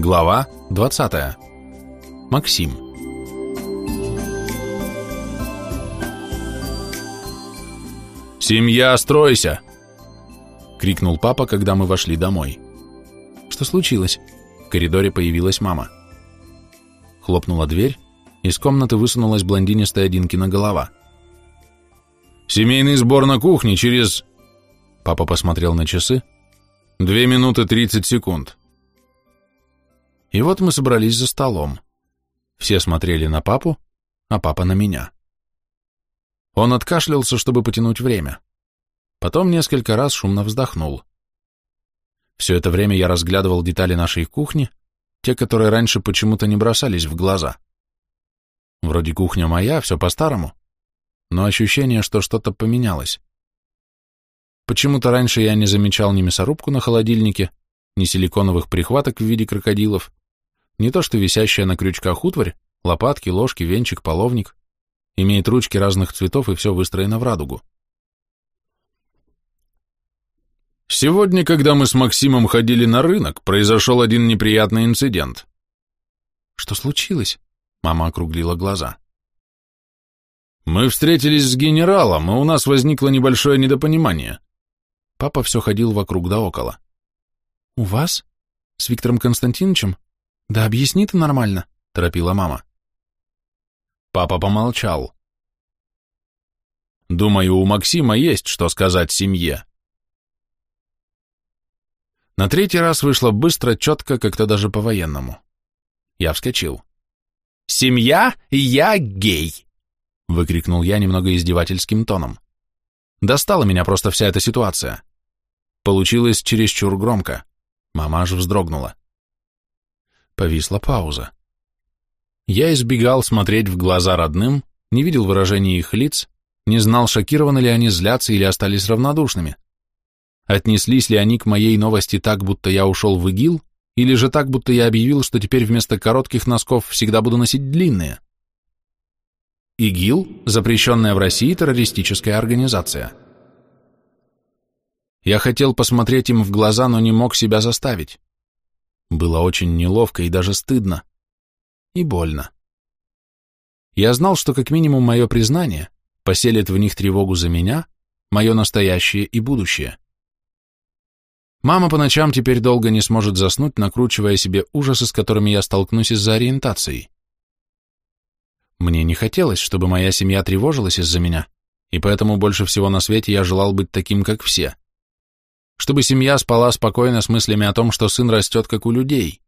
Глава 20. Максим. «Семья, стройся!» — крикнул папа, когда мы вошли домой. «Что случилось?» В коридоре появилась мама. Хлопнула дверь, из комнаты высунулась блондинистая Динкина голова. «Семейный сбор на кухне через...» Папа посмотрел на часы. «Две минуты тридцать секунд». И вот мы собрались за столом. Все смотрели на папу, а папа на меня. Он откашлялся, чтобы потянуть время. Потом несколько раз шумно вздохнул. Все это время я разглядывал детали нашей кухни, те, которые раньше почему-то не бросались в глаза. Вроде кухня моя, все по-старому, но ощущение, что что-то поменялось. Почему-то раньше я не замечал ни мясорубку на холодильнике, ни силиконовых прихваток в виде крокодилов, не то что висящая на крючках утварь, лопатки, ложки, венчик, половник. Имеет ручки разных цветов и все выстроено в радугу. Сегодня, когда мы с Максимом ходили на рынок, произошел один неприятный инцидент. Что случилось? Мама округлила глаза. Мы встретились с генералом, и у нас возникло небольшое недопонимание. Папа все ходил вокруг да около. У вас? С Виктором Константиновичем? «Да объясни ты нормально», — торопила мама. Папа помолчал. «Думаю, у Максима есть что сказать семье». На третий раз вышло быстро, четко, как-то даже по-военному. Я вскочил. «Семья, я гей!» — выкрикнул я немного издевательским тоном. Достала меня просто вся эта ситуация. Получилось чересчур громко. Мама аж вздрогнула. Повисла пауза. Я избегал смотреть в глаза родным, не видел выражения их лиц, не знал, шокированы ли они, злятся или остались равнодушными. Отнеслись ли они к моей новости так, будто я ушел в ИГИЛ, или же так, будто я объявил, что теперь вместо коротких носков всегда буду носить длинные? ИГИЛ – запрещенная в России террористическая организация. Я хотел посмотреть им в глаза, но не мог себя заставить. Было очень неловко и даже стыдно. И больно. Я знал, что как минимум мое признание поселит в них тревогу за меня, мое настоящее и будущее. Мама по ночам теперь долго не сможет заснуть, накручивая себе ужасы, с которыми я столкнусь из-за ориентации. Мне не хотелось, чтобы моя семья тревожилась из-за меня, и поэтому больше всего на свете я желал быть таким, как все чтобы семья спала спокойно с мыслями о том, что сын растет как у людей.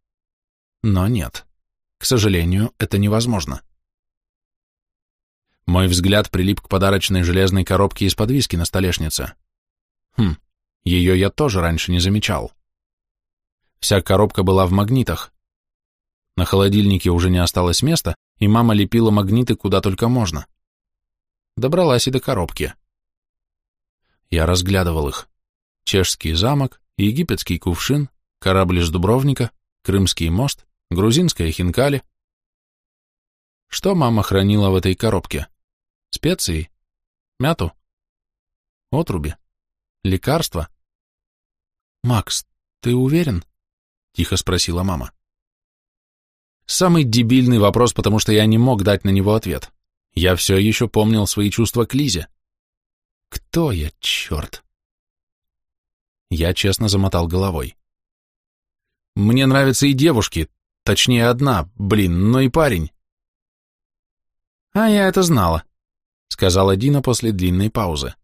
Но нет, к сожалению, это невозможно. Мой взгляд прилип к подарочной железной коробке из-под виски на столешнице. Хм, ее я тоже раньше не замечал. Вся коробка была в магнитах. На холодильнике уже не осталось места, и мама лепила магниты куда только можно. Добралась и до коробки. Я разглядывал их чешский замок, египетский кувшин, корабль из Дубровника, крымский мост, грузинская хинкали. Что мама хранила в этой коробке? Специи, мяту, отруби, лекарства. «Макс, ты уверен?» — тихо спросила мама. Самый дебильный вопрос, потому что я не мог дать на него ответ. Я все еще помнил свои чувства к Лизе. Кто я, черт? Я честно замотал головой. Мне нравятся и девушки, точнее одна, блин, но и парень. А я это знала, сказала Дина после длинной паузы.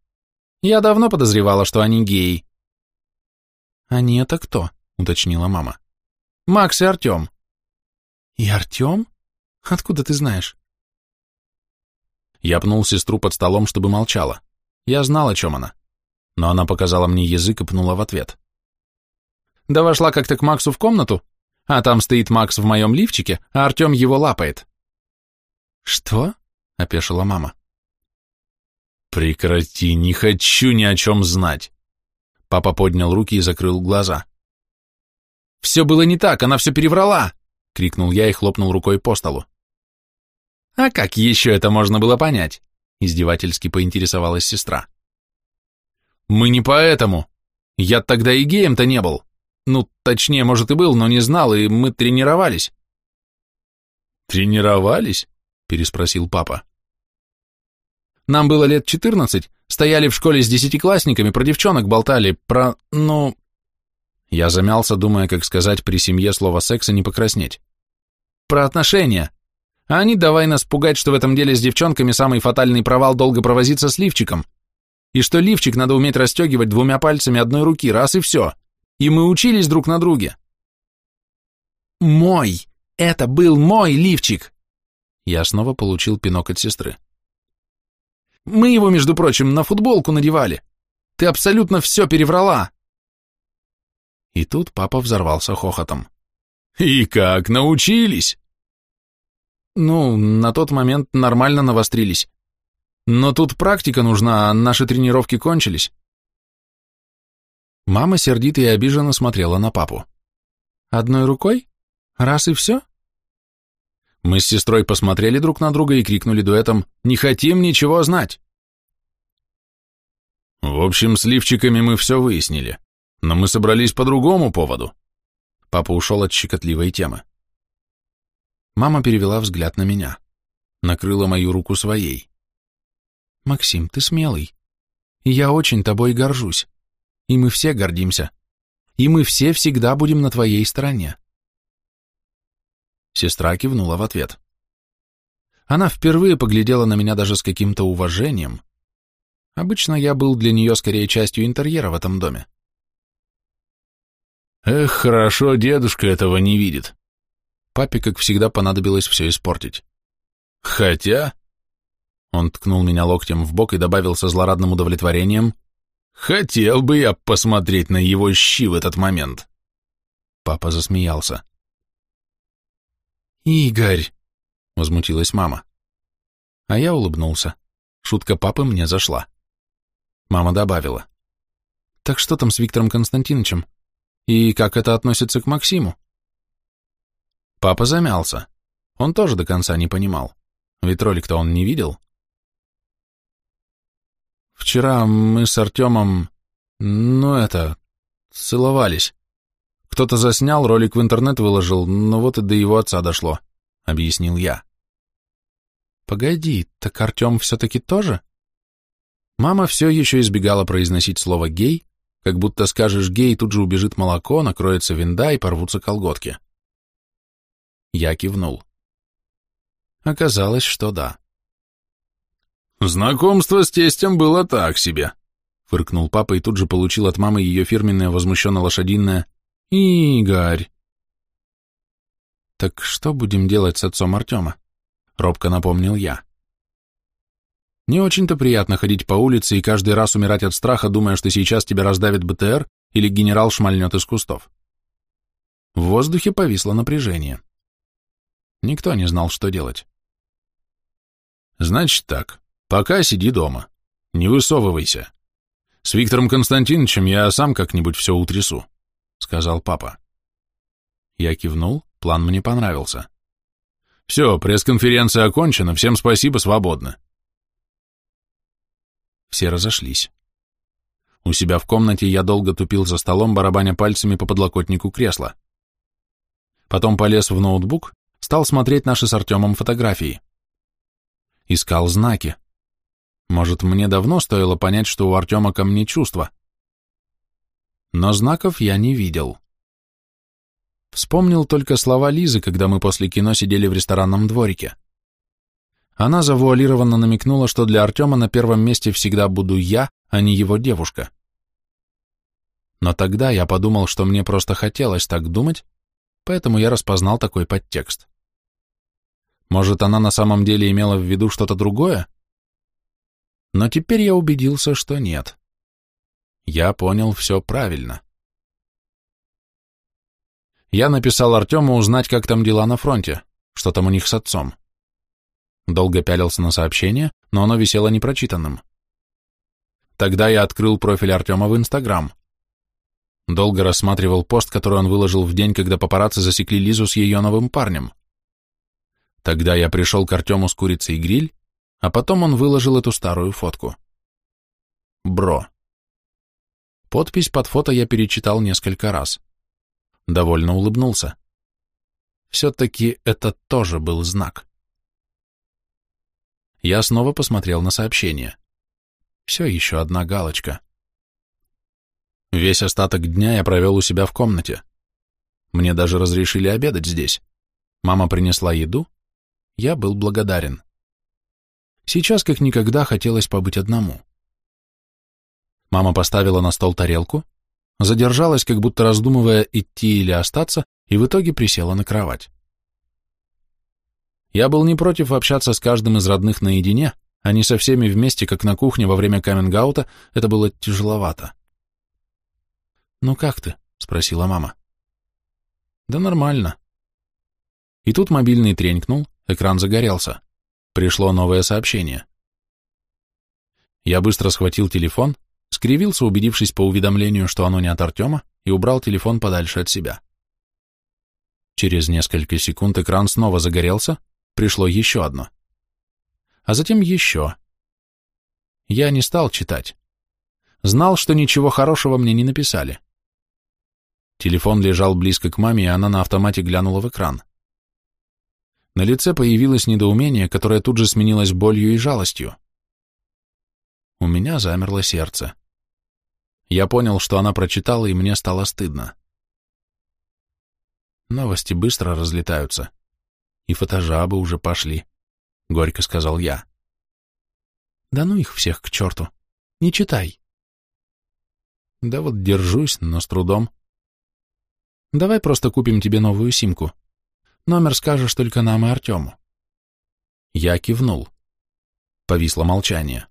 Я давно подозревала, что они геи. «А они это а кто? уточнила мама. Макс и Артем. И Артем? Откуда ты знаешь? Я пнул сестру под столом, чтобы молчала. Я знал, о чем она но она показала мне язык и пнула в ответ. Да вошла как-то к Максу в комнату, а там стоит Макс в моем лифчике, а Артем его лапает. «Что?» — опешила мама. «Прекрати, не хочу ни о чем знать!» Папа поднял руки и закрыл глаза. «Все было не так, она все переврала!» — крикнул я и хлопнул рукой по столу. «А как еще это можно было понять?» — издевательски поинтересовалась сестра. Мы не поэтому. Я тогда и геем-то не был. Ну, точнее, может и был, но не знал, и мы тренировались. Тренировались? Переспросил папа. Нам было лет четырнадцать, стояли в школе с десятиклассниками, про девчонок болтали, про... ну... Я замялся, думая, как сказать при семье слово секса не покраснеть. Про отношения. А они давай нас пугать, что в этом деле с девчонками самый фатальный провал долго провозиться с лифчиком и что лифчик надо уметь расстегивать двумя пальцами одной руки, раз и все. И мы учились друг на друге. Мой! Это был мой лифчик! Я снова получил пинок от сестры. Мы его, между прочим, на футболку надевали. Ты абсолютно все переврала. И тут папа взорвался хохотом. И как научились? Ну, на тот момент нормально навострились. Но тут практика нужна, а наши тренировки кончились. Мама сердито и обиженно смотрела на папу. Одной рукой? Раз и все? Мы с сестрой посмотрели друг на друга и крикнули дуэтом «Не хотим ничего знать!» В общем, с лифчиками мы все выяснили, но мы собрались по другому поводу. Папа ушел от щекотливой темы. Мама перевела взгляд на меня, накрыла мою руку своей. Максим, ты смелый. Я очень тобой горжусь. И мы все гордимся. И мы все всегда будем на твоей стороне. Сестра кивнула в ответ. Она впервые поглядела на меня даже с каким-то уважением. Обычно я был для нее скорее частью интерьера в этом доме. Эх, хорошо, дедушка этого не видит. Папе, как всегда, понадобилось все испортить. Хотя... Он ткнул меня локтем в бок и добавил со злорадным удовлетворением «Хотел бы я посмотреть на его щи в этот момент». Папа засмеялся. «Игорь!» — возмутилась мама. А я улыбнулся. Шутка папы мне зашла. Мама добавила. «Так что там с Виктором Константиновичем? И как это относится к Максиму?» Папа замялся. Он тоже до конца не понимал. Ведь ролик-то он не видел. Вчера мы с Артемом... Ну это... Целовались. Кто-то заснял, ролик в интернет выложил, но вот и до его отца дошло», — объяснил я. «Погоди, так Артем все-таки тоже?» Мама все еще избегала произносить слово «гей», как будто скажешь «гей», тут же убежит молоко, накроется винда и порвутся колготки. Я кивнул. Оказалось, что да. «Знакомство с тестем было так себе», — фыркнул папа и тут же получил от мамы ее фирменное возмущенно-лошадиное «Игорь». «Так что будем делать с отцом Артема?» — робко напомнил я. «Не очень-то приятно ходить по улице и каждый раз умирать от страха, думая, что сейчас тебя раздавит БТР или генерал шмальнет из кустов». В воздухе повисло напряжение. Никто не знал, что делать. «Значит так», Пока сиди дома. Не высовывайся. С Виктором Константиновичем я сам как-нибудь все утрясу, сказал папа. Я кивнул, план мне понравился. Все, пресс-конференция окончена, всем спасибо, свободно. Все разошлись. У себя в комнате я долго тупил за столом, барабаня пальцами по подлокотнику кресла. Потом полез в ноутбук, стал смотреть наши с Артемом фотографии. Искал знаки. Может, мне давно стоило понять, что у Артема ко мне чувства. Но знаков я не видел. Вспомнил только слова Лизы, когда мы после кино сидели в ресторанном дворике. Она завуалированно намекнула, что для Артема на первом месте всегда буду я, а не его девушка. Но тогда я подумал, что мне просто хотелось так думать, поэтому я распознал такой подтекст. Может, она на самом деле имела в виду что-то другое? Но теперь я убедился, что нет. Я понял все правильно. Я написал Артему узнать, как там дела на фронте, что там у них с отцом. Долго пялился на сообщение, но оно висело непрочитанным. Тогда я открыл профиль Артема в Инстаграм. Долго рассматривал пост, который он выложил в день, когда папарацци засекли Лизу с ее новым парнем. Тогда я пришел к Артему с курицей и гриль, а потом он выложил эту старую фотку. Бро. Подпись под фото я перечитал несколько раз. Довольно улыбнулся. Все-таки это тоже был знак. Я снова посмотрел на сообщение. Все еще одна галочка. Весь остаток дня я провел у себя в комнате. Мне даже разрешили обедать здесь. Мама принесла еду. Я был благодарен. Сейчас как никогда хотелось побыть одному. Мама поставила на стол тарелку, задержалась, как будто раздумывая, идти или остаться, и в итоге присела на кровать. Я был не против общаться с каждым из родных наедине, а не со всеми вместе, как на кухне во время камингаута, это было тяжеловато. «Ну как ты?» — спросила мама. «Да нормально». И тут мобильный тренькнул, экран загорелся. Пришло новое сообщение. Я быстро схватил телефон, скривился, убедившись по уведомлению, что оно не от Артема, и убрал телефон подальше от себя. Через несколько секунд экран снова загорелся, пришло еще одно. А затем еще. Я не стал читать. Знал, что ничего хорошего мне не написали. Телефон лежал близко к маме, и она на автомате глянула в экран. На лице появилось недоумение, которое тут же сменилось болью и жалостью. У меня замерло сердце. Я понял, что она прочитала, и мне стало стыдно. Новости быстро разлетаются. И фотожабы уже пошли, — горько сказал я. Да ну их всех к черту. Не читай. Да вот держусь, но с трудом. Давай просто купим тебе новую симку, Номер скажешь только нам и Артему». Я кивнул. Повисло молчание.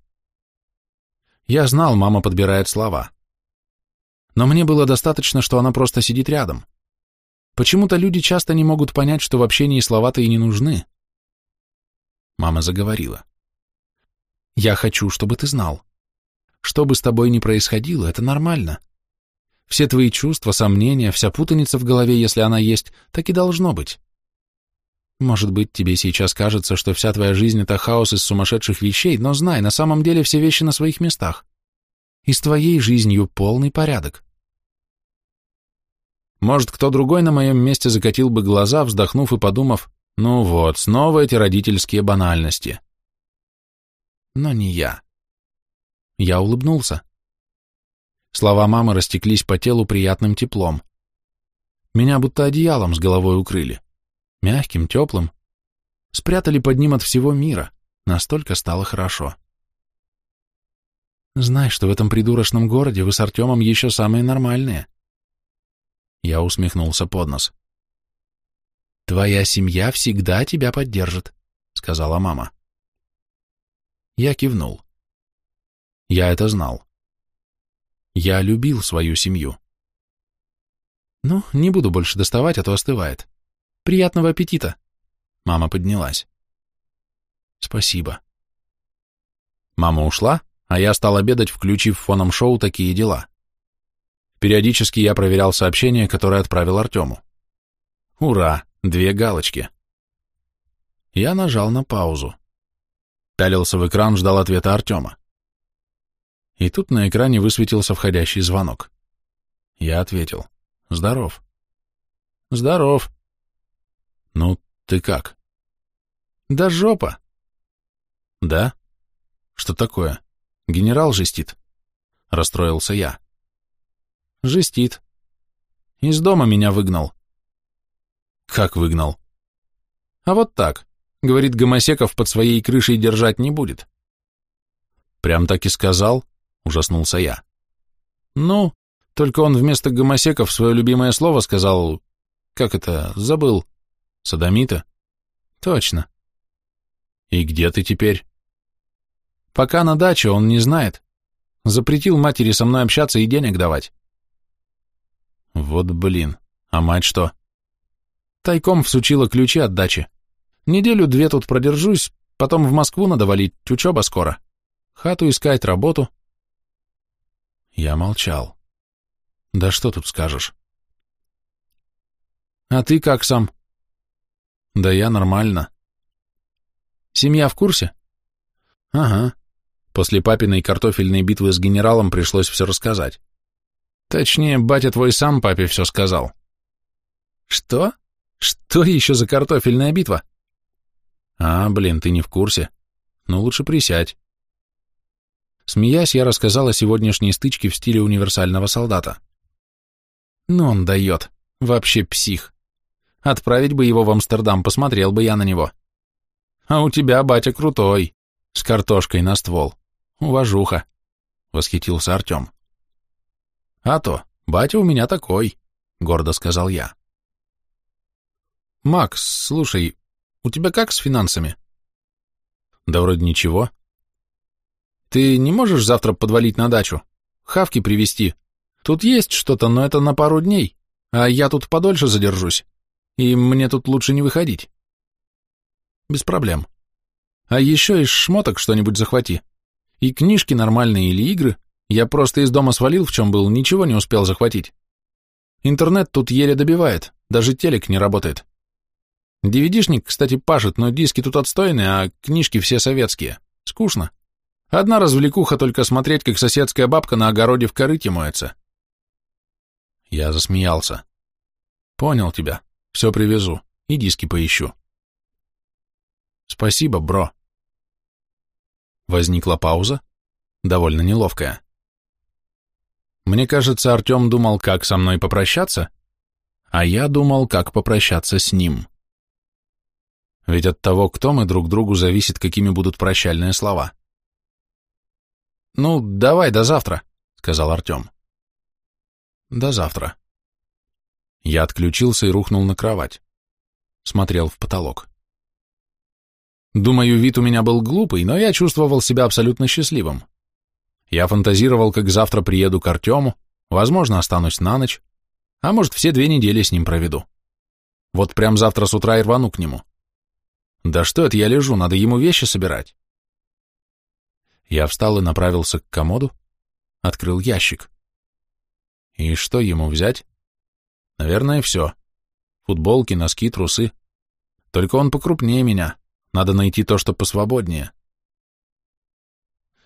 Я знал, мама подбирает слова. Но мне было достаточно, что она просто сидит рядом. Почему-то люди часто не могут понять, что в общении слова-то и не нужны. Мама заговорила. «Я хочу, чтобы ты знал. Что бы с тобой ни происходило, это нормально. Все твои чувства, сомнения, вся путаница в голове, если она есть, так и должно быть. Может быть, тебе сейчас кажется, что вся твоя жизнь — это хаос из сумасшедших вещей, но знай, на самом деле все вещи на своих местах. И с твоей жизнью полный порядок. Может, кто другой на моем месте закатил бы глаза, вздохнув и подумав, ну вот, снова эти родительские банальности. Но не я. Я улыбнулся. Слова мамы растеклись по телу приятным теплом. Меня будто одеялом с головой укрыли мягким, теплым, спрятали под ним от всего мира, настолько стало хорошо. знаешь что в этом придурочном городе вы с Артемом еще самые нормальные. Я усмехнулся под нос. Твоя семья всегда тебя поддержит, сказала мама. Я кивнул. Я это знал. Я любил свою семью. Ну, не буду больше доставать, а то остывает. Приятного аппетита!» Мама поднялась. «Спасибо». Мама ушла, а я стал обедать, включив фоном шоу «Такие дела». Периодически я проверял сообщение, которое отправил Артему. Ура, две галочки. Я нажал на паузу. Пялился в экран, ждал ответа Артема. И тут на экране высветился входящий звонок. Я ответил. «Здоров». «Здоров», «Ну, ты как?» «Да жопа!» «Да? Что такое? Генерал жестит?» Расстроился я. «Жестит. Из дома меня выгнал». «Как выгнал?» «А вот так. Говорит, гомосеков под своей крышей держать не будет». «Прям так и сказал?» — ужаснулся я. «Ну, только он вместо гомосеков свое любимое слово сказал... Как это? Забыл. Садомита? Точно. И где ты теперь? Пока на даче, он не знает. Запретил матери со мной общаться и денег давать. Вот блин, а мать что? Тайком всучила ключи от дачи. Неделю-две тут продержусь, потом в Москву надо валить, учеба скоро. Хату искать, работу. Я молчал. Да что тут скажешь? А ты как сам? Да я нормально. Семья в курсе? Ага. После папиной картофельной битвы с генералом пришлось все рассказать. Точнее, батя твой сам папе все сказал. Что? Что еще за картофельная битва? А, блин, ты не в курсе. Ну, лучше присядь. Смеясь, я рассказал о сегодняшней стычке в стиле универсального солдата. Но он дает. Вообще псих. Отправить бы его в Амстердам, посмотрел бы я на него. А у тебя, батя, крутой. С картошкой на ствол. Уважуха. Восхитился Артем. А то, батя у меня такой, гордо сказал я. Макс, слушай, у тебя как с финансами? Да вроде ничего. Ты не можешь завтра подвалить на дачу? Хавки привезти. Тут есть что-то, но это на пару дней, а я тут подольше задержусь и мне тут лучше не выходить. Без проблем. А еще из шмоток что-нибудь захвати. И книжки нормальные или игры. Я просто из дома свалил, в чем был, ничего не успел захватить. Интернет тут еле добивает, даже телек не работает. DVD-шник, кстати, пашет, но диски тут отстойные, а книжки все советские. Скучно. Одна развлекуха только смотреть, как соседская бабка на огороде в корыте моется. Я засмеялся. Понял тебя. Все привезу. И диски поищу. Спасибо, бро. Возникла пауза, довольно неловкая. Мне кажется, Артем думал, как со мной попрощаться, а я думал, как попрощаться с ним. Ведь от того, кто мы друг другу, зависит, какими будут прощальные слова. «Ну, давай, до завтра», — сказал Артем. «До завтра», я отключился и рухнул на кровать. Смотрел в потолок. Думаю, вид у меня был глупый, но я чувствовал себя абсолютно счастливым. Я фантазировал, как завтра приеду к Артему, возможно, останусь на ночь, а может, все две недели с ним проведу. Вот прям завтра с утра и рвану к нему. Да что это я лежу, надо ему вещи собирать. Я встал и направился к комоду, открыл ящик. И что ему взять? Наверное, все. Футболки, носки, трусы. Только он покрупнее меня. Надо найти то, что посвободнее.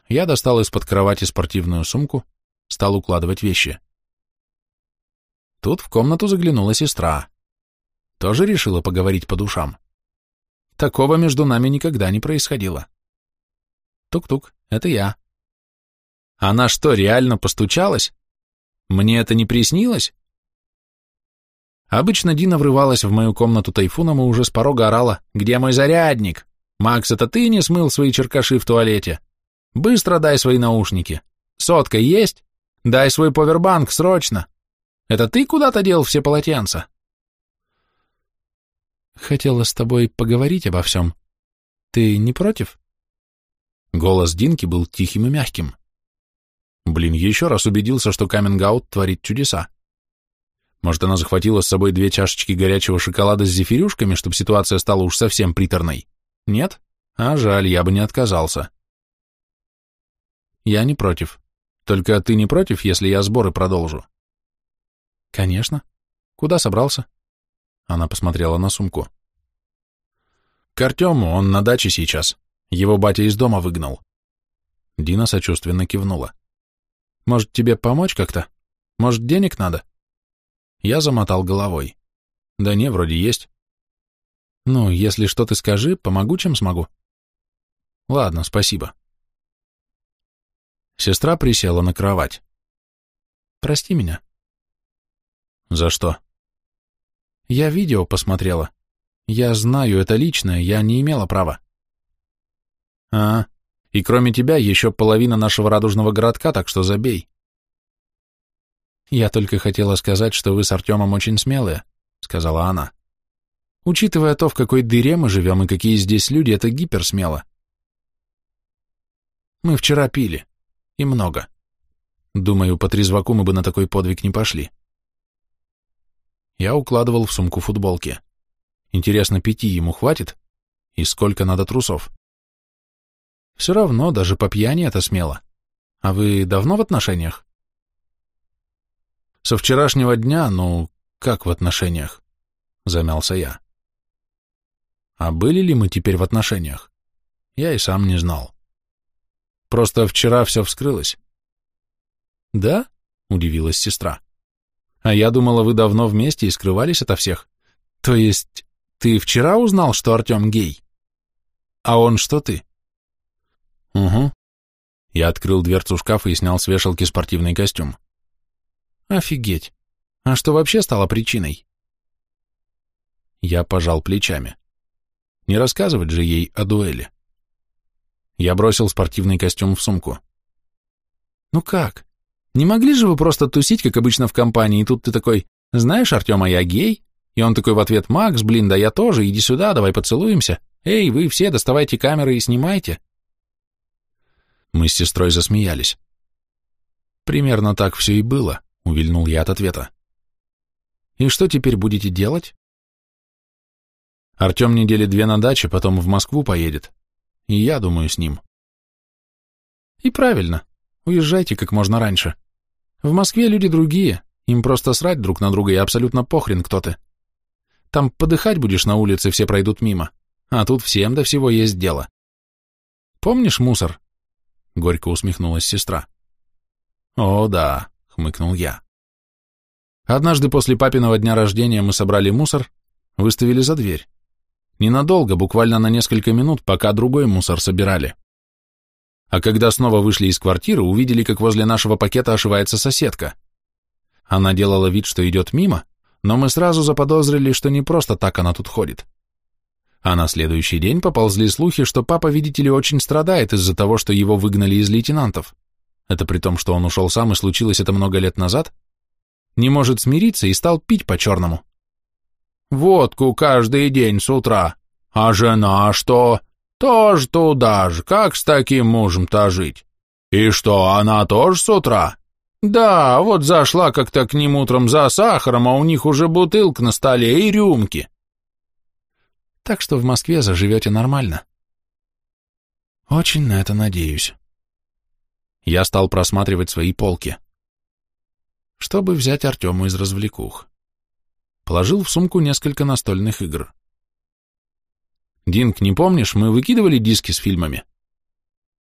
Я достал из-под кровати спортивную сумку, стал укладывать вещи. Тут в комнату заглянула сестра. Тоже решила поговорить по душам. Такого между нами никогда не происходило. Тук-тук, это я. Она что, реально постучалась? Мне это не приснилось? Обычно Дина врывалась в мою комнату тайфуном и уже с порога орала «Где мой зарядник? Макс, это ты не смыл свои черкаши в туалете? Быстро дай свои наушники. Сотка есть? Дай свой повербанк, срочно! Это ты куда-то дел все полотенца?» «Хотела с тобой поговорить обо всем. Ты не против?» Голос Динки был тихим и мягким. Блин, еще раз убедился, что каминг творит чудеса. Может, она захватила с собой две чашечки горячего шоколада с зефирюшками, чтобы ситуация стала уж совсем приторной? Нет? А жаль, я бы не отказался. Я не против. Только ты не против, если я сборы продолжу? Конечно. Куда собрался? Она посмотрела на сумку. К Артему, он на даче сейчас. Его батя из дома выгнал. Дина сочувственно кивнула. Может, тебе помочь как-то? Может, денег надо? Я замотал головой. Да не, вроде есть. Ну, если что ты скажи, помогу, чем смогу. Ладно, спасибо. Сестра присела на кровать. Прости меня. За что? Я видео посмотрела. Я знаю, это личное, я не имела права. А, и кроме тебя еще половина нашего радужного городка, так что забей. «Я только хотела сказать, что вы с Артемом очень смелые», — сказала она. «Учитывая то, в какой дыре мы живем и какие здесь люди, это гиперсмело». «Мы вчера пили. И много. Думаю, по трезваку мы бы на такой подвиг не пошли». Я укладывал в сумку футболки. Интересно, пяти ему хватит? И сколько надо трусов? Все равно, даже по пьяни это смело. А вы давно в отношениях? Со вчерашнего дня, ну, как в отношениях? Замялся я. А были ли мы теперь в отношениях? Я и сам не знал. Просто вчера все вскрылось. Да? Удивилась сестра. А я думала, вы давно вместе и скрывались ото всех. То есть, ты вчера узнал, что Артем гей? А он что ты? Угу. Я открыл дверцу шкафа и снял с вешалки спортивный костюм. Офигеть! А что вообще стало причиной? Я пожал плечами. Не рассказывать же ей о дуэли. Я бросил спортивный костюм в сумку. Ну как? Не могли же вы просто тусить, как обычно в компании, и тут ты такой, знаешь, Артема, я гей? И он такой в ответ, Макс, блин, да я тоже, иди сюда, давай поцелуемся. Эй, вы все, доставайте камеры и снимайте. Мы с сестрой засмеялись. Примерно так все и было. — увильнул я от ответа. «И что теперь будете делать?» «Артем недели две на даче, потом в Москву поедет. И я думаю с ним». «И правильно. Уезжайте как можно раньше. В Москве люди другие, им просто срать друг на друга и абсолютно похрен кто ты. Там подыхать будешь на улице, все пройдут мимо, а тут всем до всего есть дело. Помнишь мусор?» Горько усмехнулась сестра. «О, да», — хмыкнул я. Однажды после папиного дня рождения мы собрали мусор, выставили за дверь. Ненадолго, буквально на несколько минут, пока другой мусор собирали. А когда снова вышли из квартиры, увидели, как возле нашего пакета ошивается соседка. Она делала вид, что идет мимо, но мы сразу заподозрили, что не просто так она тут ходит. А на следующий день поползли слухи, что папа, видите ли, очень страдает из-за того, что его выгнали из лейтенантов это при том, что он ушел сам и случилось это много лет назад, не может смириться и стал пить по-черному. «Водку каждый день с утра, а жена что? Тоже туда же, как с таким мужем-то жить? И что, она тоже с утра?» «Да, вот зашла как-то к ним утром за сахаром, а у них уже бутылка на столе и рюмки». «Так что в Москве заживете нормально». «Очень на это надеюсь» я стал просматривать свои полки. Чтобы взять Артему из развлекух. Положил в сумку несколько настольных игр. «Динк, не помнишь, мы выкидывали диски с фильмами?»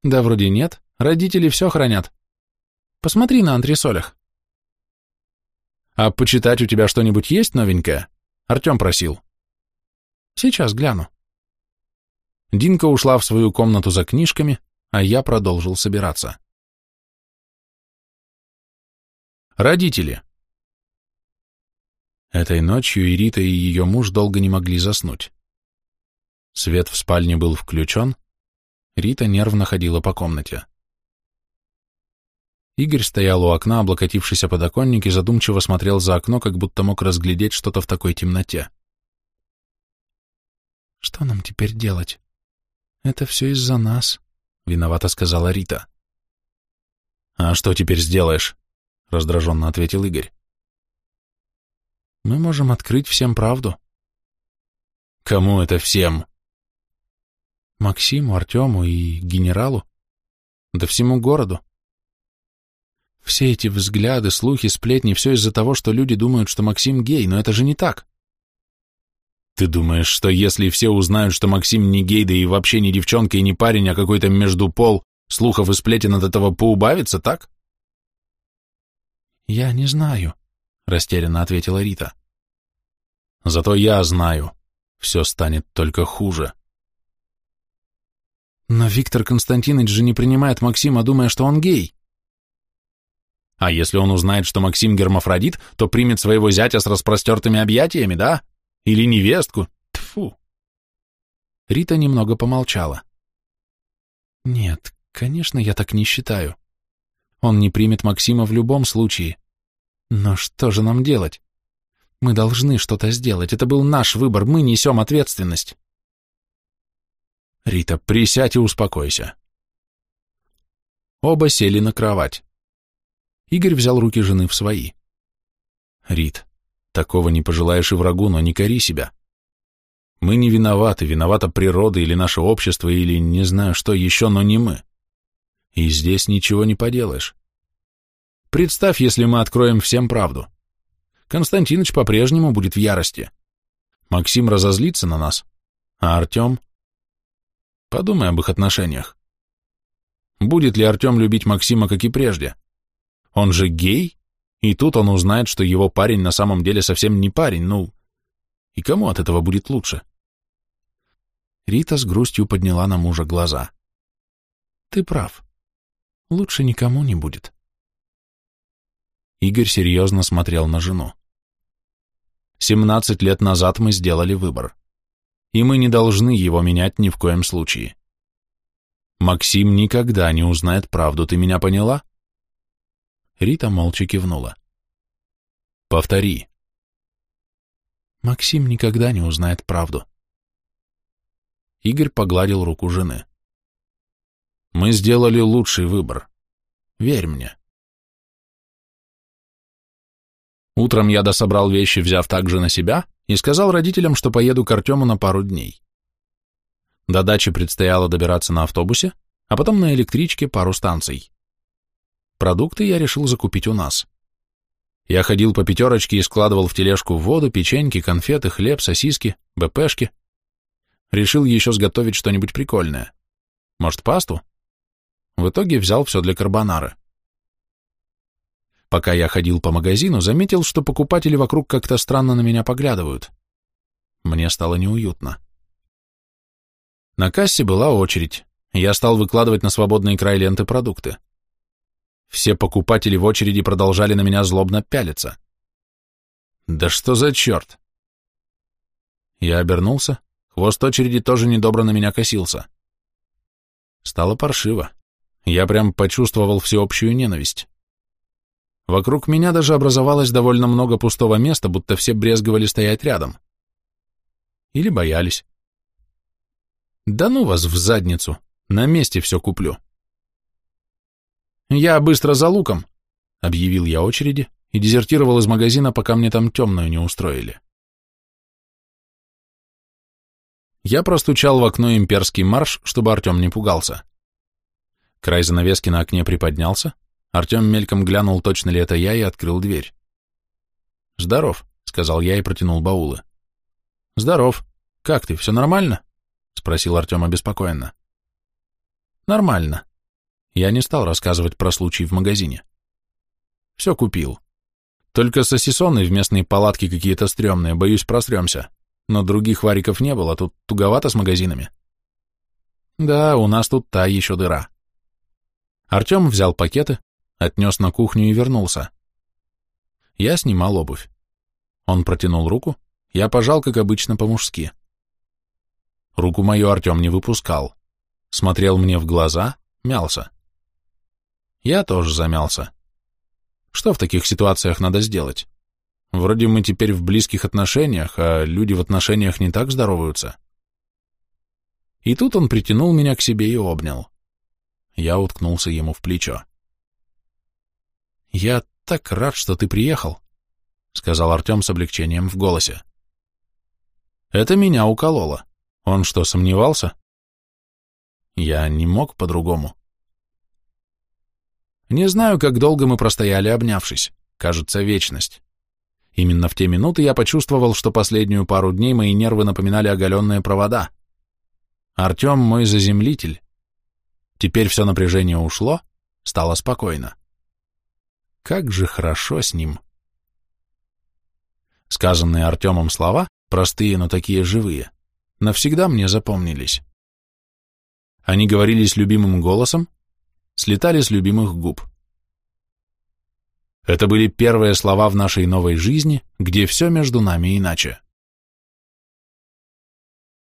«Да вроде нет, родители все хранят. Посмотри на антресолях». «А почитать у тебя что-нибудь есть новенькое?» Артем просил. «Сейчас гляну». Динка ушла в свою комнату за книжками, а я продолжил собираться. Родители. Этой ночью Ирита и ее муж долго не могли заснуть. Свет в спальне был включен, Рита нервно ходила по комнате. Игорь стоял у окна, облокотившись о подоконник, и задумчиво смотрел за окно, как будто мог разглядеть что-то в такой темноте. «Что нам теперь делать? Это все из-за нас», — виновата сказала Рита. «А что теперь сделаешь? — раздраженно ответил Игорь. «Мы можем открыть всем правду». «Кому это всем?» «Максиму, Артему и генералу. Да всему городу. Все эти взгляды, слухи, сплетни — все из-за того, что люди думают, что Максим гей, но это же не так». «Ты думаешь, что если все узнают, что Максим не гей, да и вообще не девчонка и не парень, а какой-то междупол, слухов и сплетен от этого поубавится, так?» «Я не знаю», — растерянно ответила Рита. «Зато я знаю. Все станет только хуже». «Но Виктор Константинович же не принимает Максима, думая, что он гей». «А если он узнает, что Максим гермафродит, то примет своего зятя с распростертыми объятиями, да? Или невестку? Тфу. Рита немного помолчала. «Нет, конечно, я так не считаю. Он не примет Максима в любом случае. Но что же нам делать? Мы должны что-то сделать. Это был наш выбор. Мы несем ответственность. Рита, присядь и успокойся. Оба сели на кровать. Игорь взял руки жены в свои. Рит, такого не пожелаешь и врагу, но не кори себя. Мы не виноваты, виновата природа или наше общество, или не знаю что еще, но не мы. И здесь ничего не поделаешь. Представь, если мы откроем всем правду. Константинович по-прежнему будет в ярости. Максим разозлится на нас, а Артем... Подумай об их отношениях. Будет ли Артем любить Максима, как и прежде? Он же гей, и тут он узнает, что его парень на самом деле совсем не парень, ну... И кому от этого будет лучше? Рита с грустью подняла на мужа глаза. Ты прав. Лучше никому не будет. Игорь серьезно смотрел на жену. «Семнадцать лет назад мы сделали выбор, и мы не должны его менять ни в коем случае. Максим никогда не узнает правду, ты меня поняла?» Рита молча кивнула. «Повтори». «Максим никогда не узнает правду». Игорь погладил руку жены. «Мы сделали лучший выбор. Верь мне». Утром я дособрал вещи, взяв также на себя, и сказал родителям, что поеду к Артему на пару дней. До дачи предстояло добираться на автобусе, а потом на электричке пару станций. Продукты я решил закупить у нас. Я ходил по пятерочке и складывал в тележку воду, печеньки, конфеты, хлеб, сосиски, БПшки. Решил еще сготовить что-нибудь прикольное. Может, пасту? В итоге взял все для карбонары. Пока я ходил по магазину, заметил, что покупатели вокруг как-то странно на меня поглядывают. Мне стало неуютно. На кассе была очередь. Я стал выкладывать на свободный край ленты продукты. Все покупатели в очереди продолжали на меня злобно пялиться. «Да что за черт?» Я обернулся. Хвост очереди тоже недобро на меня косился. Стало паршиво. Я прям почувствовал всеобщую ненависть. Вокруг меня даже образовалось довольно много пустого места, будто все брезговали стоять рядом. Или боялись. Да ну вас в задницу, на месте все куплю. Я быстро за луком, объявил я очереди и дезертировал из магазина, пока мне там темную не устроили. Я простучал в окно имперский марш, чтобы Артем не пугался. Край занавески на окне приподнялся, Артем мельком глянул, точно ли это я, и открыл дверь. «Здоров», — сказал я и протянул баулы. «Здоров. Как ты, все нормально?» — спросил Артем обеспокоенно. «Нормально». Я не стал рассказывать про случай в магазине. «Все купил. Только сосисоны в местной палатке какие-то стрёмные, боюсь, просрёмся. Но других вариков не было, тут туговато с магазинами». «Да, у нас тут та еще дыра». Артем взял пакеты, отнес на кухню и вернулся. Я снимал обувь. Он протянул руку, я пожал, как обычно, по-мужски. Руку мою Артем не выпускал. Смотрел мне в глаза, мялся. Я тоже замялся. Что в таких ситуациях надо сделать? Вроде мы теперь в близких отношениях, а люди в отношениях не так здороваются. И тут он притянул меня к себе и обнял. Я уткнулся ему в плечо. «Я так рад, что ты приехал», — сказал Артем с облегчением в голосе. «Это меня укололо. Он что, сомневался?» «Я не мог по-другому». Не знаю, как долго мы простояли, обнявшись. Кажется, вечность. Именно в те минуты я почувствовал, что последнюю пару дней мои нервы напоминали оголенные провода. Артем мой заземлитель. Теперь все напряжение ушло, стало спокойно. Как же хорошо с ним. Сказанные Артемом слова, простые, но такие живые, навсегда мне запомнились. Они говорились любимым голосом, слетали с любимых губ. Это были первые слова в нашей новой жизни, где все между нами иначе.